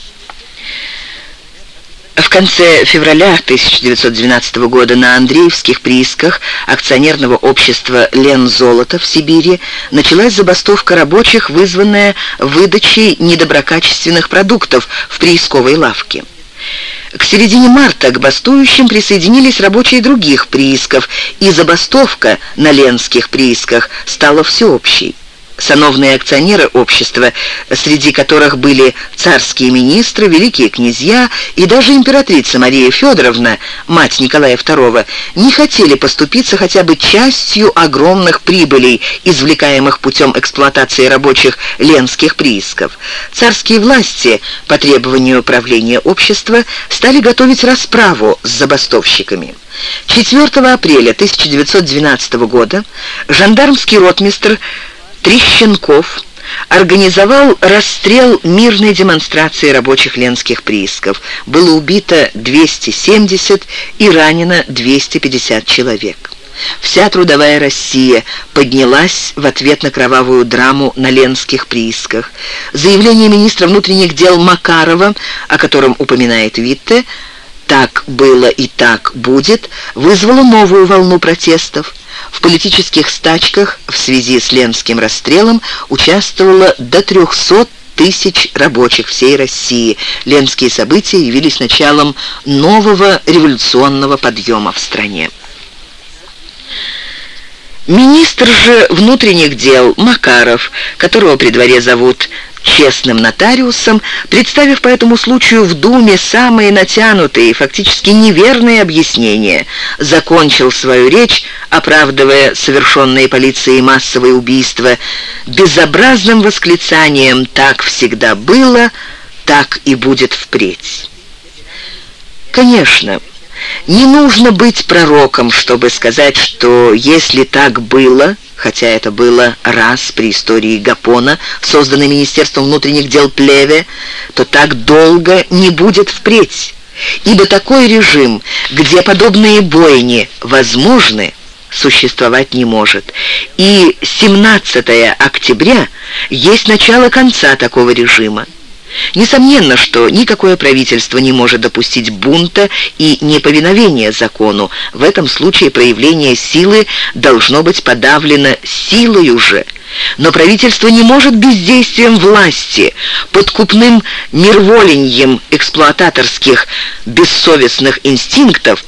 В конце февраля 1912 года на Андреевских приисках акционерного общества «Лензолото» в Сибири началась забастовка рабочих, вызванная выдачей недоброкачественных продуктов в приисковой лавке. К середине марта к бастующим присоединились рабочие других приисков, и забастовка на ленских приисках стала всеобщей сановные акционеры общества, среди которых были царские министры, великие князья и даже императрица Мария Федоровна, мать Николая II, не хотели поступиться хотя бы частью огромных прибылей, извлекаемых путем эксплуатации рабочих ленских приисков. Царские власти, по требованию правления общества, стали готовить расправу с забастовщиками. 4 апреля 1912 года жандармский ротмистр Трещенков организовал расстрел мирной демонстрации рабочих ленских приисков. Было убито 270 и ранено 250 человек. Вся трудовая Россия поднялась в ответ на кровавую драму на ленских приисках. Заявление министра внутренних дел Макарова, о котором упоминает Витте, «так было и так будет», вызвало новую волну протестов. В политических стачках в связи с Ленским расстрелом участвовало до 300 тысяч рабочих всей России. Ленские события явились началом нового революционного подъема в стране. Министр же внутренних дел Макаров, которого при дворе зовут честным нотариусом, представив по этому случаю в Думе самые натянутые и фактически неверные объяснения, закончил свою речь, оправдывая совершенные полицией массовые убийства, безобразным восклицанием «так всегда было, так и будет впредь». Конечно, не нужно быть пророком, чтобы сказать, что если так было хотя это было раз при истории Гапона, созданной Министерством внутренних дел Плеве, то так долго не будет впредь. Ибо такой режим, где подобные бойни возможны, существовать не может. И 17 октября есть начало конца такого режима. Несомненно, что никакое правительство не может допустить бунта и неповиновения закону. В этом случае проявление силы должно быть подавлено силой уже. Но правительство не может бездействием власти, подкупным мирволеньем эксплуататорских бессовестных инстинктов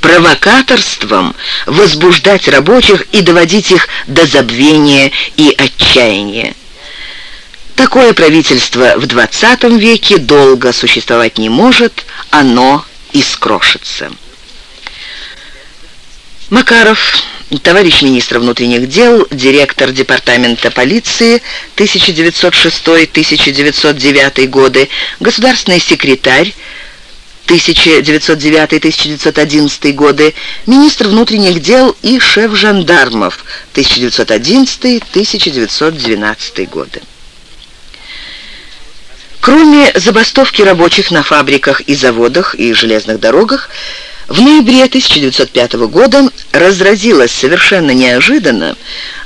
провокаторством возбуждать рабочих и доводить их до забвения и отчаяния. Такое правительство в 20 веке долго существовать не может, оно искрошится. Макаров, товарищ министр внутренних дел, директор департамента полиции 1906-1909 годы, государственный секретарь 1909-1911 годы, министр внутренних дел и шеф жандармов 1911-1912 годы. Кроме забастовки рабочих на фабриках и заводах и железных дорогах, в ноябре 1905 года разразилась совершенно неожиданно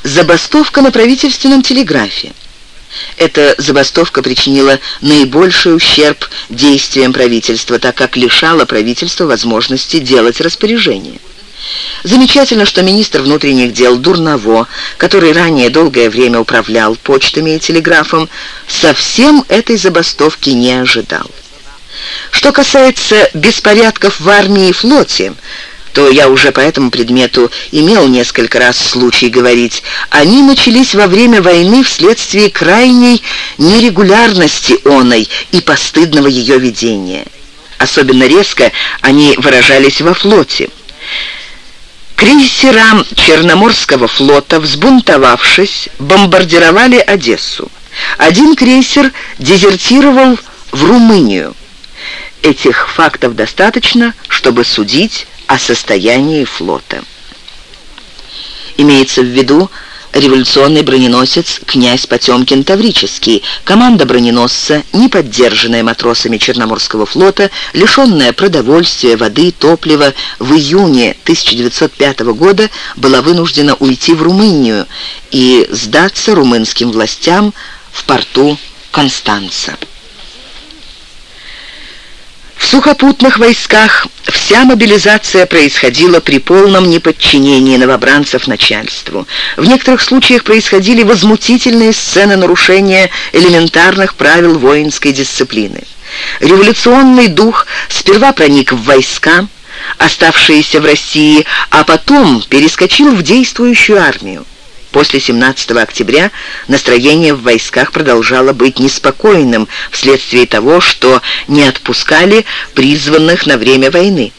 забастовка на правительственном телеграфе. Эта забастовка причинила наибольший ущерб действиям правительства, так как лишала правительства возможности делать распоряжения. Замечательно, что министр внутренних дел Дурново, который ранее долгое время управлял почтами и телеграфом, совсем этой забастовки не ожидал. Что касается беспорядков в армии и флоте, то я уже по этому предмету имел несколько раз случай говорить. Они начались во время войны вследствие крайней нерегулярности оной и постыдного ее ведения. Особенно резко они выражались во флоте. Крейсера Черноморского флота, взбунтовавшись, бомбардировали Одессу. Один крейсер дезертировал в Румынию. Этих фактов достаточно, чтобы судить о состоянии флота. Имеется в виду революционный броненосец князь Потемкин Таврический, команда броненосца, не поддержанная матросами Черноморского флота, лишенная продовольствия, воды, топлива, в июне 1905 года была вынуждена уйти в Румынию и сдаться румынским властям в порту Констанца. В сухопутных войсках вся мобилизация происходила при полном неподчинении новобранцев начальству. В некоторых случаях происходили возмутительные сцены нарушения элементарных правил воинской дисциплины. Революционный дух сперва проник в войска, оставшиеся в России, а потом перескочил в действующую армию. После 17 октября настроение в войсках продолжало быть неспокойным вследствие того, что не отпускали призванных на время войны.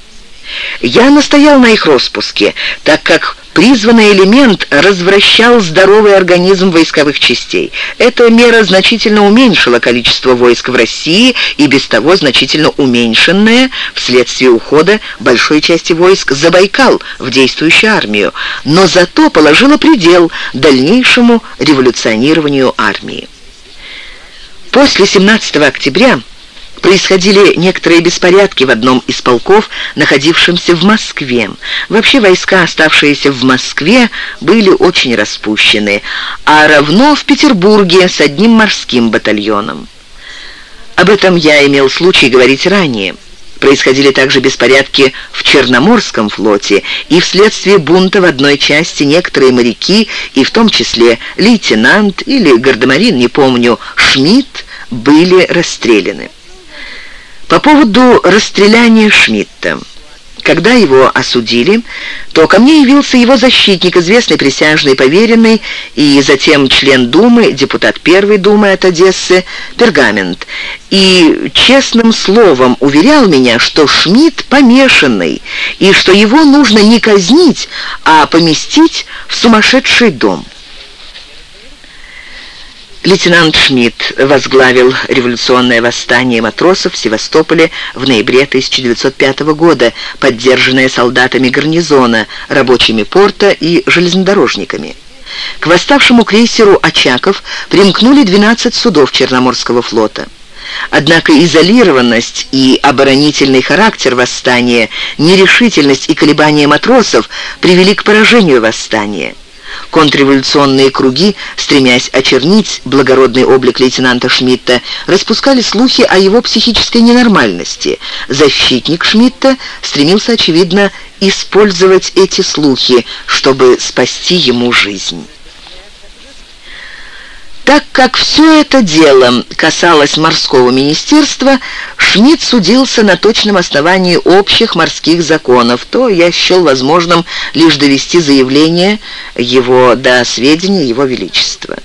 Я настоял на их распуске, так как призванный элемент развращал здоровый организм войсковых частей. Эта мера значительно уменьшила количество войск в России и без того значительно уменьшенное вследствие ухода большой части войск за Байкал в действующую армию, но зато положила предел дальнейшему революционированию армии. После 17 октября происходили некоторые беспорядки в одном из полков, находившемся в Москве. Вообще войска, оставшиеся в Москве, были очень распущены, а равно в Петербурге с одним морским батальоном. Об этом я имел случай говорить ранее. Происходили также беспорядки в Черноморском флоте, и вследствие бунта в одной части некоторые моряки, и в том числе лейтенант или гардемарин, не помню, Шмидт, были расстреляны. По поводу расстреляния Шмидта. Когда его осудили, то ко мне явился его защитник, известный присяжный поверенный и затем член Думы, депутат Первой Думы от Одессы, Пергамент, и честным словом уверял меня, что Шмидт помешанный, и что его нужно не казнить, а поместить в сумасшедший дом. Лейтенант Шмидт возглавил революционное восстание матросов в Севастополе в ноябре 1905 года, поддержанное солдатами гарнизона, рабочими порта и железнодорожниками. К восставшему крейсеру «Очаков» примкнули 12 судов Черноморского флота. Однако изолированность и оборонительный характер восстания, нерешительность и колебания матросов привели к поражению восстания. Контрреволюционные круги, стремясь очернить благородный облик лейтенанта Шмидта, распускали слухи о его психической ненормальности. Защитник Шмидта стремился, очевидно, использовать эти слухи, чтобы спасти ему жизнь. Так как все это дело касалось морского министерства, Шмидт судился на точном основании общих морских законов, то я счел возможным лишь довести заявление его до сведения Его Величества.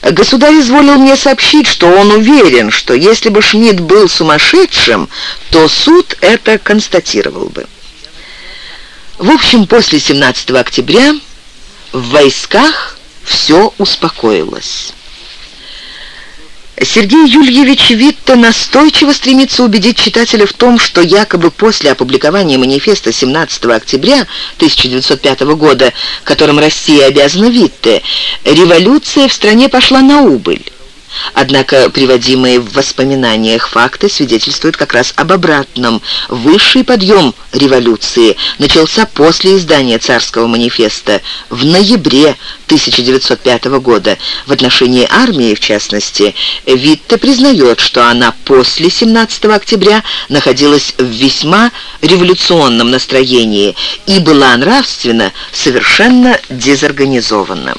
Государь изволил мне сообщить, что он уверен, что если бы Шмидт был сумасшедшим, то суд это констатировал бы. В общем, после 17 октября в войсках все успокоилось. Сергей Юльевич Витто настойчиво стремится убедить читателя в том, что якобы после опубликования манифеста 17 октября 1905 года, которым Россия обязана Витте, революция в стране пошла на убыль. Однако приводимые в воспоминаниях факты свидетельствуют как раз об обратном. Высший подъем революции начался после издания царского манифеста в ноябре 1905 года. В отношении армии, в частности, Витте признает, что она после 17 октября находилась в весьма революционном настроении и была нравственно совершенно дезорганизована.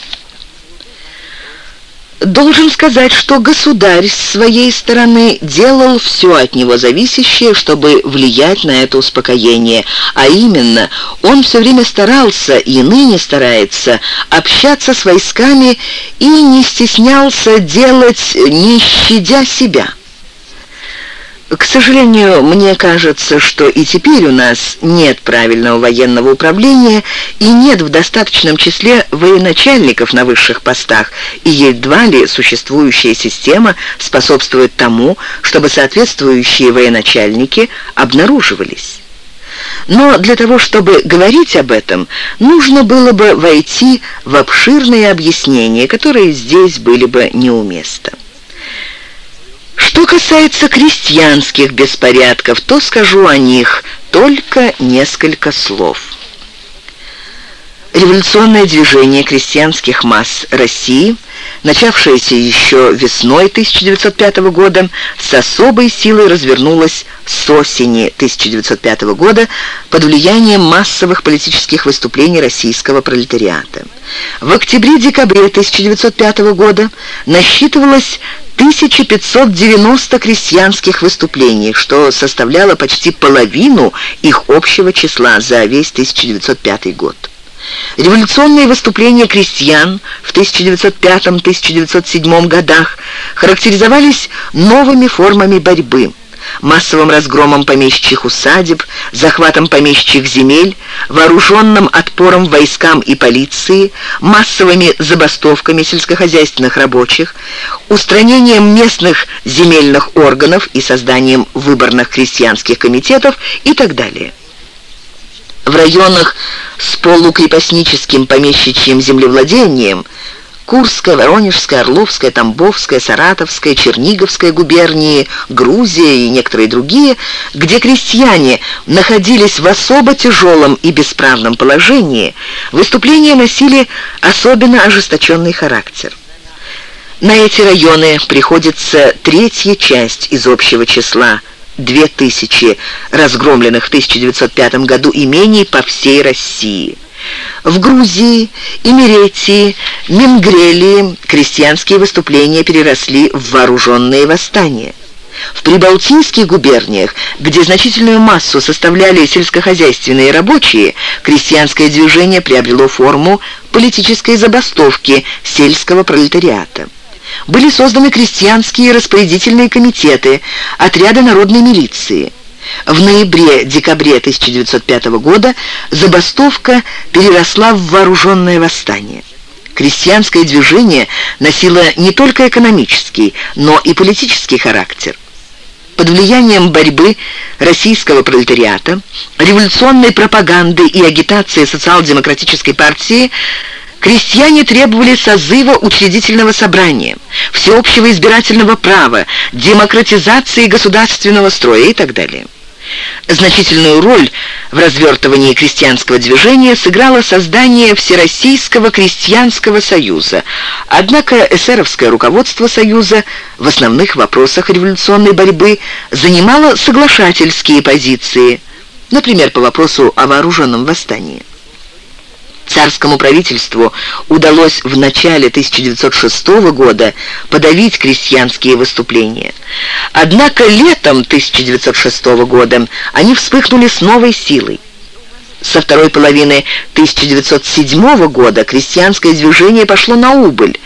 Должен сказать, что государь с своей стороны делал все от него зависящее, чтобы влиять на это успокоение, а именно он все время старался и ныне старается общаться с войсками и не стеснялся делать, не щадя себя. К сожалению, мне кажется, что и теперь у нас нет правильного военного управления и нет в достаточном числе военачальников на высших постах, и едва ли существующая система способствует тому, чтобы соответствующие военачальники обнаруживались. Но для того, чтобы говорить об этом, нужно было бы войти в обширные объяснения, которые здесь были бы неуместны. Что касается крестьянских беспорядков, то скажу о них только несколько слов. Революционное движение крестьянских масс России, начавшееся еще весной 1905 года, с особой силой развернулось с осени 1905 года под влиянием массовых политических выступлений российского пролетариата. В октябре-декабре 1905 года насчитывалось 1590 крестьянских выступлений, что составляло почти половину их общего числа за весь 1905 год. Революционные выступления крестьян в 1905-1907 годах характеризовались новыми формами борьбы – массовым разгромом помещичьих усадеб, захватом помещичьих земель, вооруженным отпором войскам и полиции, массовыми забастовками сельскохозяйственных рабочих, устранением местных земельных органов и созданием выборных крестьянских комитетов и так далее. В районах с полукрепостническим помещичьим землевладением – Курская, Воронежская, Орловская, Тамбовская, Саратовская, Черниговская губернии, Грузия и некоторые другие, где крестьяне находились в особо тяжелом и бесправном положении, выступления носили особенно ожесточенный характер. На эти районы приходится третья часть из общего числа – 2000 разгромленных в 1905 году имений по всей России – в Грузии, Имеретии, Мингрелии крестьянские выступления переросли в вооруженные восстания. В прибалтийских губерниях, где значительную массу составляли сельскохозяйственные рабочие, крестьянское движение приобрело форму политической забастовки сельского пролетариата. Были созданы крестьянские распорядительные комитеты, отряды народной милиции. В ноябре-декабре 1905 года забастовка переросла в вооруженное восстание. Крестьянское движение носило не только экономический, но и политический характер. Под влиянием борьбы российского пролетариата, революционной пропаганды и агитации социал-демократической партии Крестьяне требовали созыва учредительного собрания, всеобщего избирательного права, демократизации государственного строя и так далее. Значительную роль в развертывании крестьянского движения сыграло создание Всероссийского крестьянского союза. Однако эсеровское руководство союза в основных вопросах революционной борьбы занимало соглашательские позиции, например, по вопросу о вооруженном восстании. Царскому правительству удалось в начале 1906 года подавить крестьянские выступления. Однако летом 1906 года они вспыхнули с новой силой. Со второй половины 1907 года крестьянское движение пошло на убыль.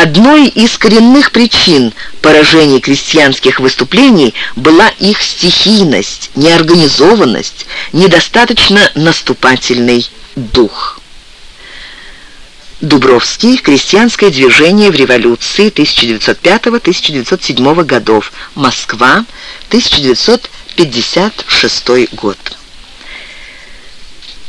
Одной из коренных причин поражений крестьянских выступлений была их стихийность, неорганизованность, недостаточно наступательный дух. Дубровский. Крестьянское движение в революции 1905-1907 годов. Москва. 1956 год.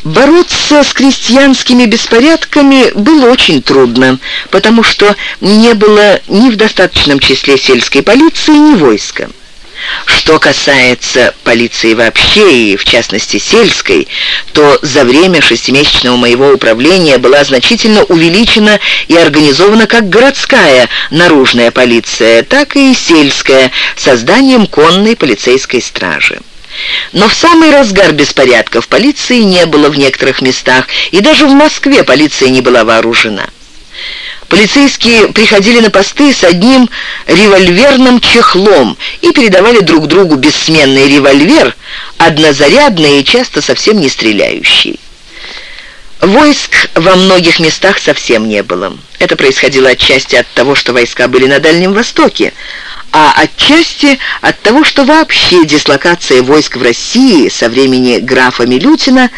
Бороться с крестьянскими беспорядками было очень трудно, потому что не было ни в достаточном числе сельской полиции, ни войска. Что касается полиции вообще и, в частности, сельской, то за время шестимесячного моего управления была значительно увеличена и организована как городская наружная полиция, так и сельская, созданием конной полицейской стражи. Но в самый разгар беспорядков полиции не было в некоторых местах, и даже в Москве полиция не была вооружена. Полицейские приходили на посты с одним револьверным чехлом и передавали друг другу бессменный револьвер, однозарядный и часто совсем не стреляющий. Войск во многих местах совсем не было. Это происходило отчасти от того, что войска были на Дальнем Востоке, а отчасти от того, что вообще дислокация войск в России со времени графа Милютина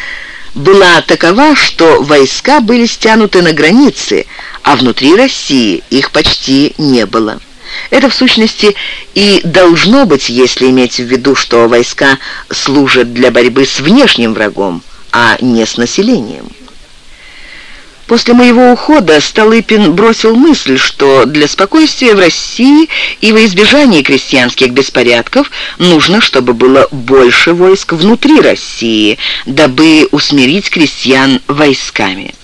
была такова, что войска были стянуты на границы, а внутри России их почти не было. Это, в сущности, и должно быть, если иметь в виду, что войска служат для борьбы с внешним врагом, а не с населением. После моего ухода Столыпин бросил мысль, что для спокойствия в России и во избежания крестьянских беспорядков нужно, чтобы было больше войск внутри России, дабы усмирить крестьян войсками.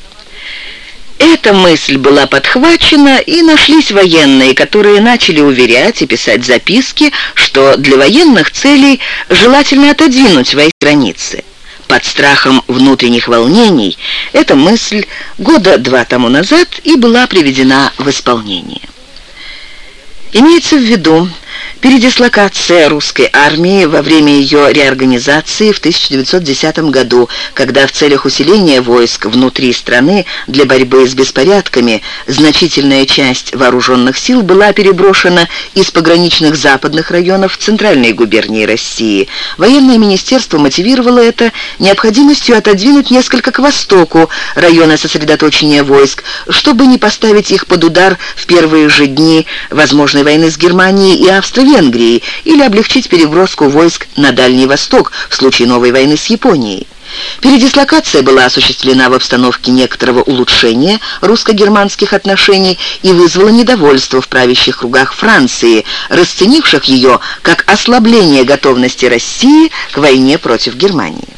Эта мысль была подхвачена, и нашлись военные, которые начали уверять и писать записки, что для военных целей желательно отодвинуть войска границы под страхом внутренних волнений, эта мысль года два тому назад и была приведена в исполнение. Имеется в виду, Передислокация русской армии во время ее реорганизации в 1910 году, когда в целях усиления войск внутри страны для борьбы с беспорядками значительная часть вооруженных сил была переброшена из пограничных западных районов в центральные губернии России. Военное министерство мотивировало это необходимостью отодвинуть несколько к востоку районы сосредоточения войск, чтобы не поставить их под удар в первые же дни возможной войны с Германией и Австрией, Венгрии или облегчить переброску войск на Дальний Восток в случае новой войны с Японией. Передислокация была осуществлена в обстановке некоторого улучшения русско-германских отношений и вызвала недовольство в правящих кругах Франции, расценивших ее как ослабление готовности России к войне против Германии.